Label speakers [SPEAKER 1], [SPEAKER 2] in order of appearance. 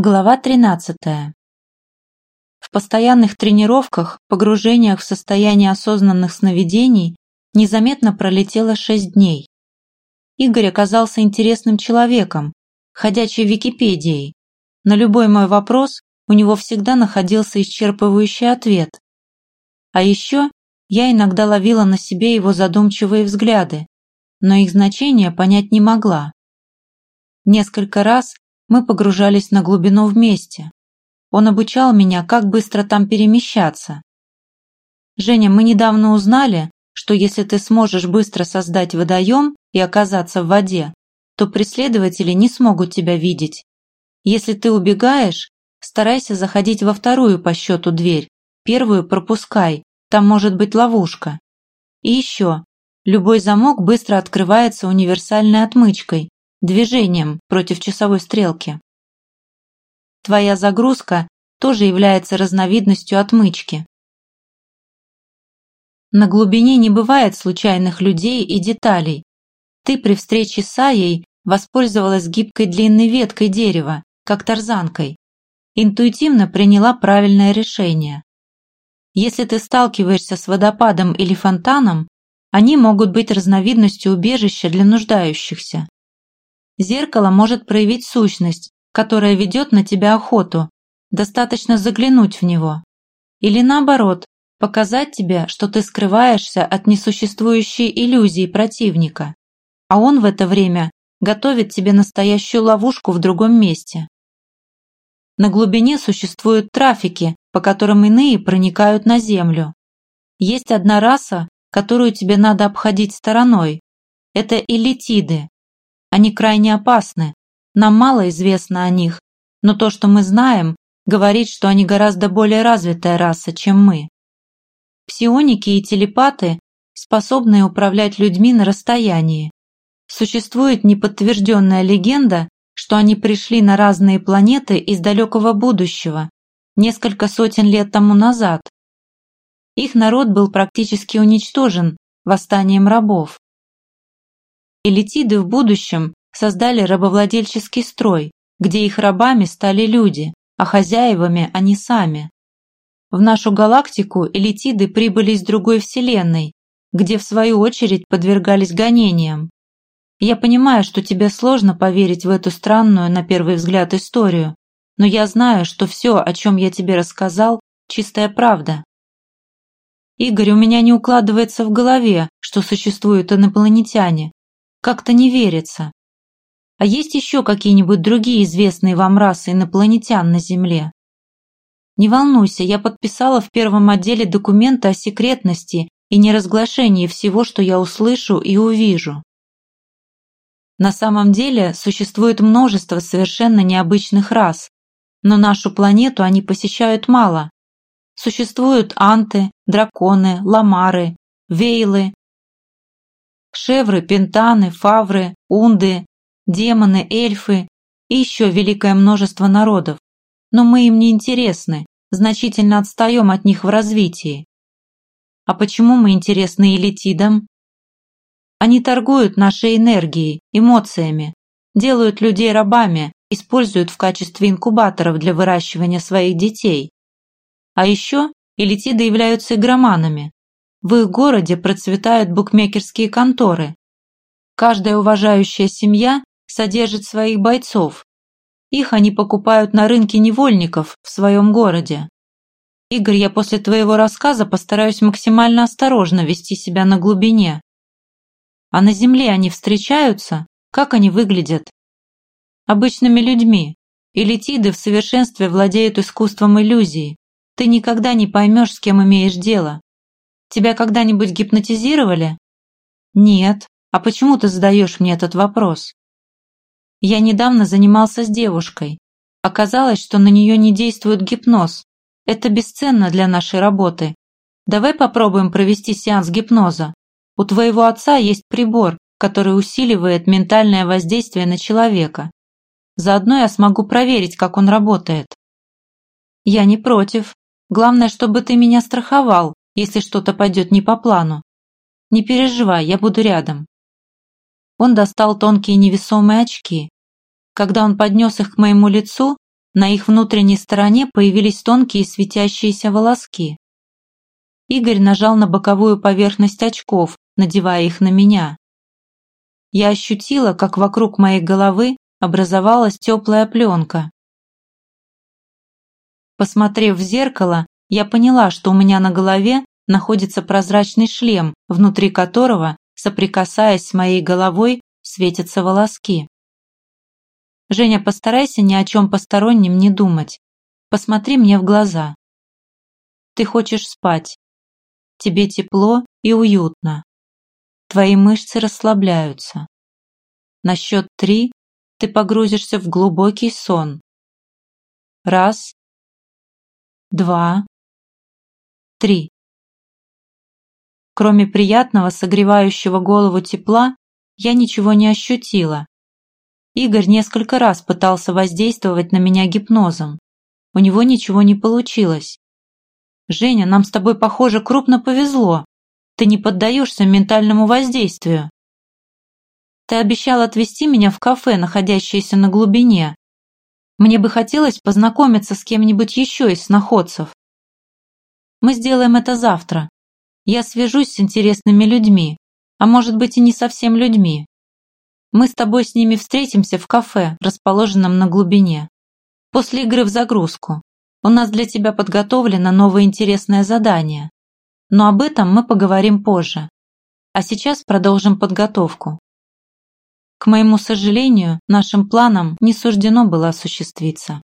[SPEAKER 1] Глава 13. В постоянных тренировках, погружениях в состояние осознанных сновидений незаметно пролетело шесть дней. Игорь оказался интересным человеком, ходячей Википедией. На любой мой вопрос у него всегда находился исчерпывающий ответ. А еще я иногда ловила на себе его задумчивые взгляды, но их значение понять не могла. Несколько раз мы погружались на глубину вместе. Он обучал меня, как быстро там перемещаться. Женя, мы недавно узнали, что если ты сможешь быстро создать водоем и оказаться в воде, то преследователи не смогут тебя видеть. Если ты убегаешь, старайся заходить во вторую по счету дверь, первую пропускай, там может быть ловушка. И еще, любой замок быстро открывается универсальной отмычкой, движением против часовой стрелки. Твоя загрузка тоже является разновидностью отмычки. На глубине не бывает случайных людей и деталей. Ты при встрече с Аей воспользовалась гибкой длинной веткой дерева, как тарзанкой. Интуитивно приняла правильное решение. Если ты сталкиваешься с водопадом или фонтаном, они могут быть разновидностью убежища для нуждающихся. Зеркало может проявить сущность, которая ведет на тебя охоту. Достаточно заглянуть в него. Или наоборот, показать тебе, что ты скрываешься от несуществующей иллюзии противника, а он в это время готовит тебе настоящую ловушку в другом месте. На глубине существуют трафики, по которым иные проникают на Землю. Есть одна раса, которую тебе надо обходить стороной. Это элитиды, они крайне опасны. Нам мало известно о них, но то, что мы знаем, говорит, что они гораздо более развитая раса, чем мы. Псионики и телепаты, способные управлять людьми на расстоянии. Существует неподтвержденная легенда, что они пришли на разные планеты из далекого будущего, несколько сотен лет тому назад. Их народ был практически уничтожен восстанием рабов. Элитиды в будущем создали рабовладельческий строй, где их рабами стали люди, а хозяевами они сами. В нашу галактику элитиды прибыли из другой вселенной, где в свою очередь подвергались гонениям. Я понимаю, что тебе сложно поверить в эту странную, на первый взгляд, историю, но я знаю, что все, о чем я тебе рассказал, чистая правда. Игорь, у меня не укладывается в голове, что существуют инопланетяне, как-то не верится. А есть еще какие-нибудь другие известные вам расы инопланетян на Земле? Не волнуйся, я подписала в первом отделе документы о секретности и неразглашении всего, что я услышу и увижу. На самом деле существует множество совершенно необычных рас, но нашу планету они посещают мало. Существуют анты, драконы, ламары, вейлы, шевры, пентаны, фавры, унды, демоны, эльфы и еще великое множество народов. Но мы им не интересны, значительно отстаем от них в развитии. А почему мы интересны элитидам? Они торгуют нашей энергией, эмоциями, делают людей рабами, используют в качестве инкубаторов для выращивания своих детей. А еще элитиды являются игроманами, в их городе процветают букмекерские конторы. Каждая уважающая семья содержит своих бойцов. Их они покупают на рынке невольников в своем городе. Игорь, я после твоего рассказа постараюсь максимально осторожно вести себя на глубине. А на земле они встречаются? Как они выглядят? Обычными людьми. Элитиды в совершенстве владеют искусством иллюзии. Ты никогда не поймешь, с кем имеешь дело. Тебя когда-нибудь гипнотизировали? Нет. А почему ты задаешь мне этот вопрос? Я недавно занимался с девушкой. Оказалось, что на нее не действует гипноз. Это бесценно для нашей работы. Давай попробуем провести сеанс гипноза. У твоего отца есть прибор, который усиливает ментальное воздействие на человека. Заодно я смогу проверить, как он работает. Я не против. Главное, чтобы ты меня страховал, если что-то пойдет не по плану. Не переживай, я буду рядом. Он достал тонкие невесомые очки. Когда он поднес их к моему лицу, На их внутренней стороне появились тонкие светящиеся волоски. Игорь нажал на боковую поверхность очков, надевая их на меня. Я ощутила, как вокруг моей головы образовалась теплая пленка. Посмотрев в зеркало, я поняла, что у меня на голове находится прозрачный шлем, внутри которого, соприкасаясь с моей головой, светятся волоски. Женя, постарайся ни о чем постороннем не думать. Посмотри мне в глаза. Ты хочешь спать. Тебе тепло и уютно. Твои мышцы расслабляются. На счет три ты погрузишься в глубокий сон. Раз, два, три. Кроме приятного, согревающего голову тепла, я ничего не ощутила. Игорь несколько раз пытался воздействовать на меня гипнозом. У него ничего не получилось. «Женя, нам с тобой, похоже, крупно повезло. Ты не поддаешься ментальному воздействию. Ты обещал отвезти меня в кафе, находящееся на глубине. Мне бы хотелось познакомиться с кем-нибудь еще из сноходцев. Мы сделаем это завтра. Я свяжусь с интересными людьми, а может быть и не совсем людьми. Мы с тобой с ними встретимся в кафе, расположенном на глубине. После игры в загрузку. У нас для тебя подготовлено новое интересное задание. Но об этом мы поговорим позже. А сейчас продолжим подготовку. К моему сожалению, нашим планам не суждено было осуществиться.